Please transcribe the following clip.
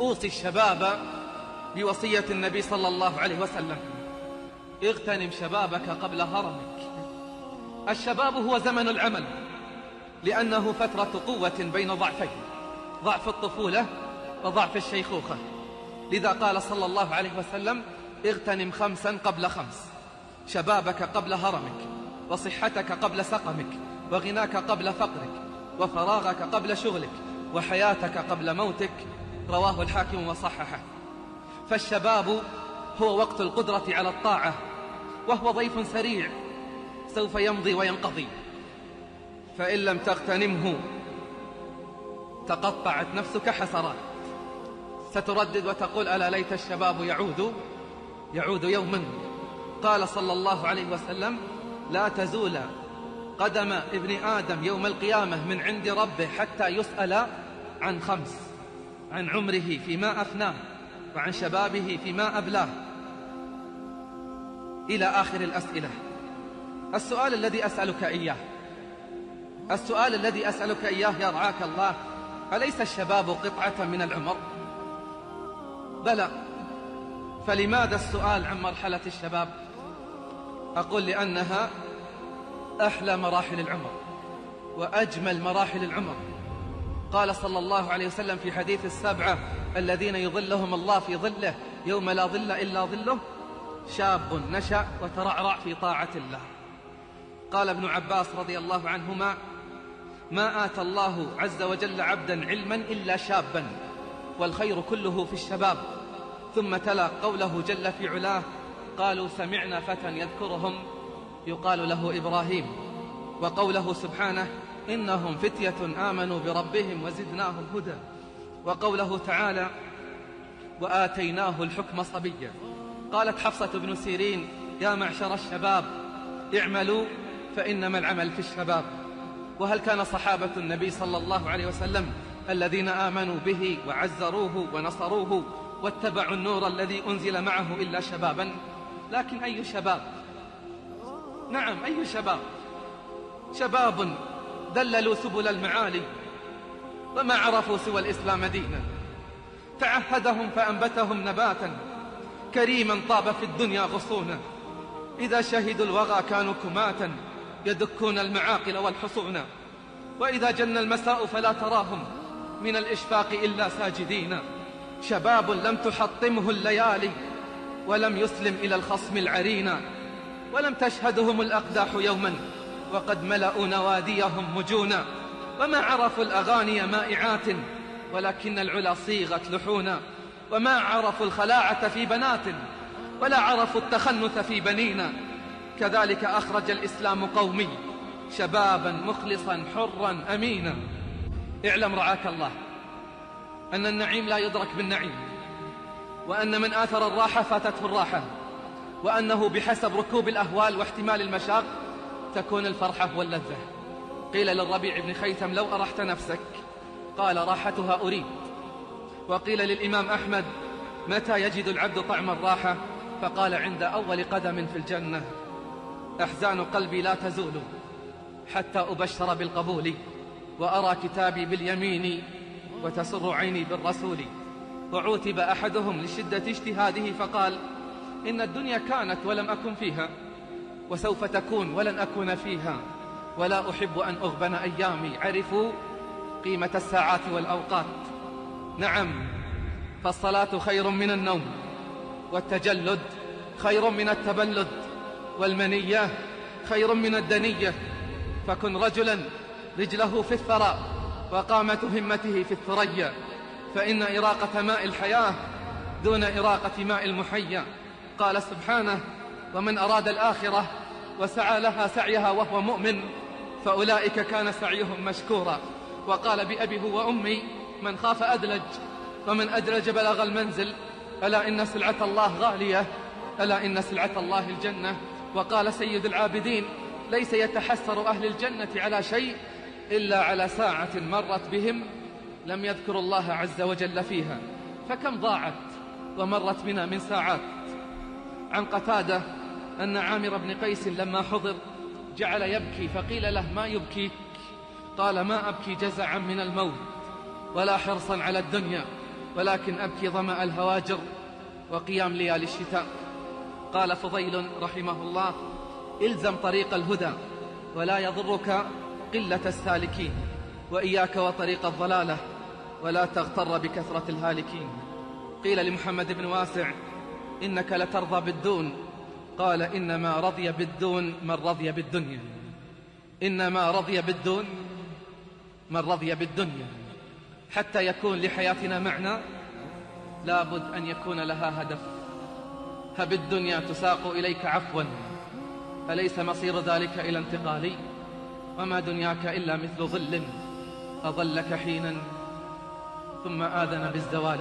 أوصي الشباب بوصية النبي صلى الله عليه وسلم. اغتنم شبابك قبل هرمك. الشباب هو زمن العمل لأنه فترة قوة بين ضعفين ضعف الطفولة وضعف الشيخوخة. لذا قال صلى الله عليه وسلم اغتنم خمسا قبل خمس. شبابك قبل هرمك وصحتك قبل سقمك وغناك قبل فقرك وفراغك قبل شغلك وحياتك قبل موتك رواه الحاكم وصححه. فالشباب هو وقت القدرة على الطاعة وهو ضيف سريع سوف يمضي وينقضي. فإن لم تغتنمه تقطعت نفسك حسرات. ستردد وتقول ألا ليت الشباب يعود يعود يوما. قال صلى الله عليه وسلم لا تزول قدم ابن آدم يوم القيامة من عند ربه حتى يسأل عن خمس. عن عمره فيما أفناه وعن شبابه فيما أبلاه. إلى آخر الأسئلة. السؤال الذي أسألك إياه. السؤال الذي أسألك إياه يرعاك الله. أليس الشباب قطعة من العمر؟ بلى. فلماذا السؤال عن مرحلة الشباب؟ أقول لأنها أحلى مراحل العمر وأجمل مراحل العمر. قال صلى الله عليه وسلم في حديث السبعة الذين يظلهم الله في ظله يوم لا ظل إلا ظله شاب نشأ وترعرع في طاعة الله. قال ابن عباس رضي الله عنهما ما آتى الله عز وجل عبدا علما إلا شابا والخير كله في الشباب. ثم تلا قوله جل في علاه قالوا سمعنا فتى يذكرهم. يقال له إبراهيم وقوله سبحانه إنهم فتية آمنوا بربهم وزدناهم هدى. وقوله تعالى وآتيناه الحكم صبيا. قالت حفصة بن سيرين يا معشر الشباب اعملوا فإنما العمل في الشباب. وهل كان صحابة النبي صلى الله عليه وسلم الذين آمنوا به وعزروه ونصروه واتبعوا النور الذي أنزل معه إلا شبابا؟ لكن أي شباب؟ نعم أي شباب؟ شباب دللوا سبل المعالي وما عرفوا سوى الإسلام دينا. تعهدهم فأنبتهم نباتا كريما طاب في الدنيا غصونا. إذا شهدوا الوغى كانوا كماتا يدكون المعاقل والحصونا وإذا جن المساء فلا تراهم من الإشفاق إلا ساجدين. شباب لم تحطمه الليالي ولم يسلم إلى الخصم العرينا. ولم تشهدهم الأقداح يوما وقد ملأوا نواديهم مجونا وما عرفوا الأغاني مائعات ولكن العلا صيغت لحونا وما عرفوا الخلاعة في بنات ولا عرفوا التخنث في بنينا. كذلك أخرج الإسلام قومي شبابا مخلصا حرا أمينا. اعلم رعاك الله أن النعيم لا يدرك بالنعيم وأن من آثر الراحة فاتته الراحة وأنه بحسب ركوب الأهوال واحتمال المشاق تكون الفرحة واللذة. قيل للربيع بن خيثم لو أرحت نفسك قال راحتها أريد. وقيل للإمام أحمد متى يجد العبد طعم الراحة؟ فقال عند أول قدم في الجنة أحزان قلبي لا تزول حتى أبشر بالقبول وأرى كتابي باليمين وتسر عيني بالرسول. وعوتب أحدهم لشدة اجتهاده فقال إن الدنيا كانت ولم أكن فيها وسوف تكون ولن أكون فيها. ولا أحب أن أغبن أيامي. عرفوا قيمة الساعات والأوقات. نعم فالصلاة خير من النوم والتجلد خير من التبلد والمنية خير من الدنية. فكن رجلا رجله في الثرى وقامة همته في الثريا. فإن إراقة ماء الحياة دون إراقة ماء المحيا. قال سبحانه ومن أراد الآخرة وسعى لها سعيها وهو مؤمن فأولئك كان سعيهم مشكورا. وقال بأبيه وأمي من خاف أدلج ومن أدلج بلغ المنزل ألا إن سلعة الله غالية ألا إن سلعة الله الجنة؟ وقال سيد العابدين ليس يتحسر أهل الجنة على شيء إلا على ساعة مرت بهم لم يذكروا الله عز وجل فيها فكم ضاعت ومرت بنا من ساعات. عن قتادة أن عامر بن قيس لما حضر جعل يبكي فقيل له ما يبكيك قال ما أبكي جزعا من الموت ولا حرصا على الدنيا ولكن أبكي ظمأ الهواجر وقيام ليالي الشتاء. قال فضيل رحمه الله إلزم طريق الهدى ولا يضرك قلة السالكين وإياك وطريق الضلالة ولا تغتر بكثرة الهالكين. قيل لمحمد بن واسع إنك لترضى بالدون قال إنما رضي بالدون من رضي بالدنيا. إنما رضي بالدون من رضي بالدنيا. حتى يكون لحياتنا معنى لابد أن يكون لها هدف. هب الدنيا تساق إليك عفوا. أليس مصير ذلك إلى انتقالي؟ وما دنياك إلا مثل ظل أظلك حينا. ثم آذن بالزوال.